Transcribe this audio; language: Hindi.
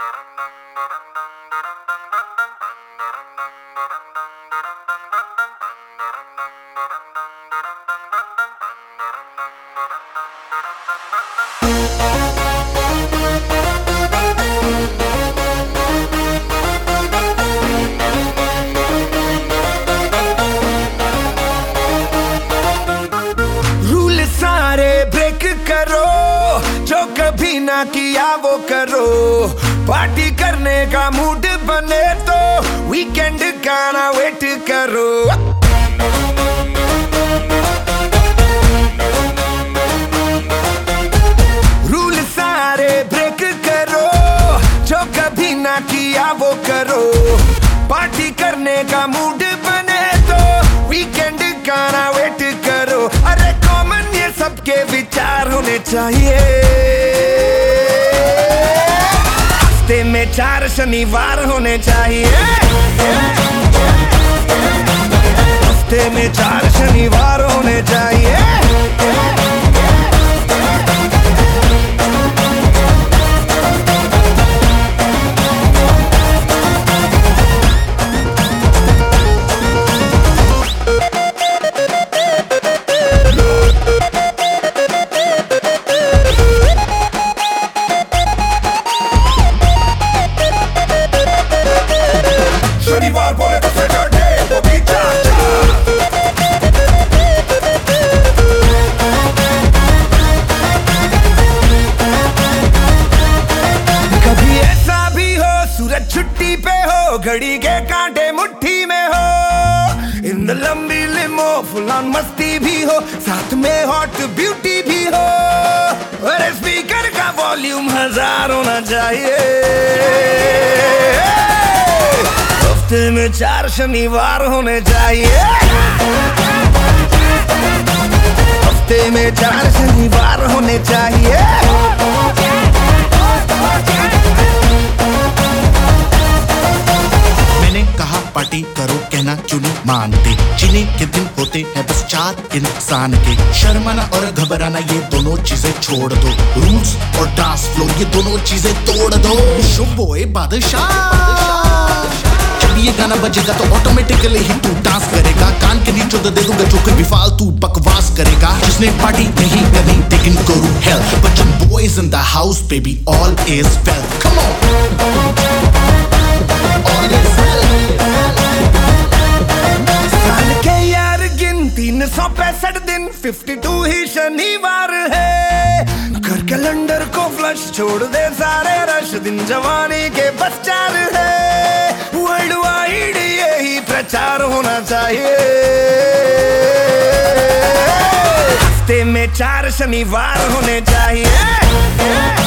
रूल करो। जो कभी ना किया, वो करो। पार्टी करने का मूड बने तो वीकेंड का ना वेट करो। रूल सारे ब्रेक करो। जो कभी ना किया, वो करो। पार्टी करने का मूड बने तो वीकेंड का ना वेट करो। अरे कॉमन ये सबके चाहिए हफ़्ते में चार शनिवार होने चाहिए। हफ़्ते में चार शनिवार होने चाहिए। छुट्टी पे हो, घड़ी के कांटे मुट्ठी में हो, इन लंबी लिमो फुल ऑन मस्ती भी हो, साथ में हॉट ब्यूटी भी हो। और स्पीकर का वॉल्यूम हज़ार होना चाहिए हफ़्ते में चार शनिवार होने चाहिए। हफ़्ते में चार शनिवार होने चाहिए। मैंने कहा, पार्टी करो, कहना चुनी, मानते। चीनी के दिन होते हैं बस चार इंसान के। शर्माना और घबराना, ये दोनों चीज़ें छोड़ दो। रूल्स और डांस फ्लोर, ये दोनों चीज़ें तोड़ दो। शुभोए बादशाह। जब ये गाना बजेगा तो ऑटोमेटिकली ही तू डांस करेगा। कान के नीचे तो दे दूँगा जो कोई भी फालतू बकवास करेगा। जिसने पार्टी नहीं करनी, they can go to hell but your boys in the house, baby, all is well come on! All is well साल के यार गिन, तीन सौ पैंसठ दिन फिफ्टी टू ही शनिवार है। कर कैलेंडर को फ्लश छोड़ दे सारे रश दिन जवानी के बस चार चाहिए। हफ़्ते में चार शनिवार होने चाहिए।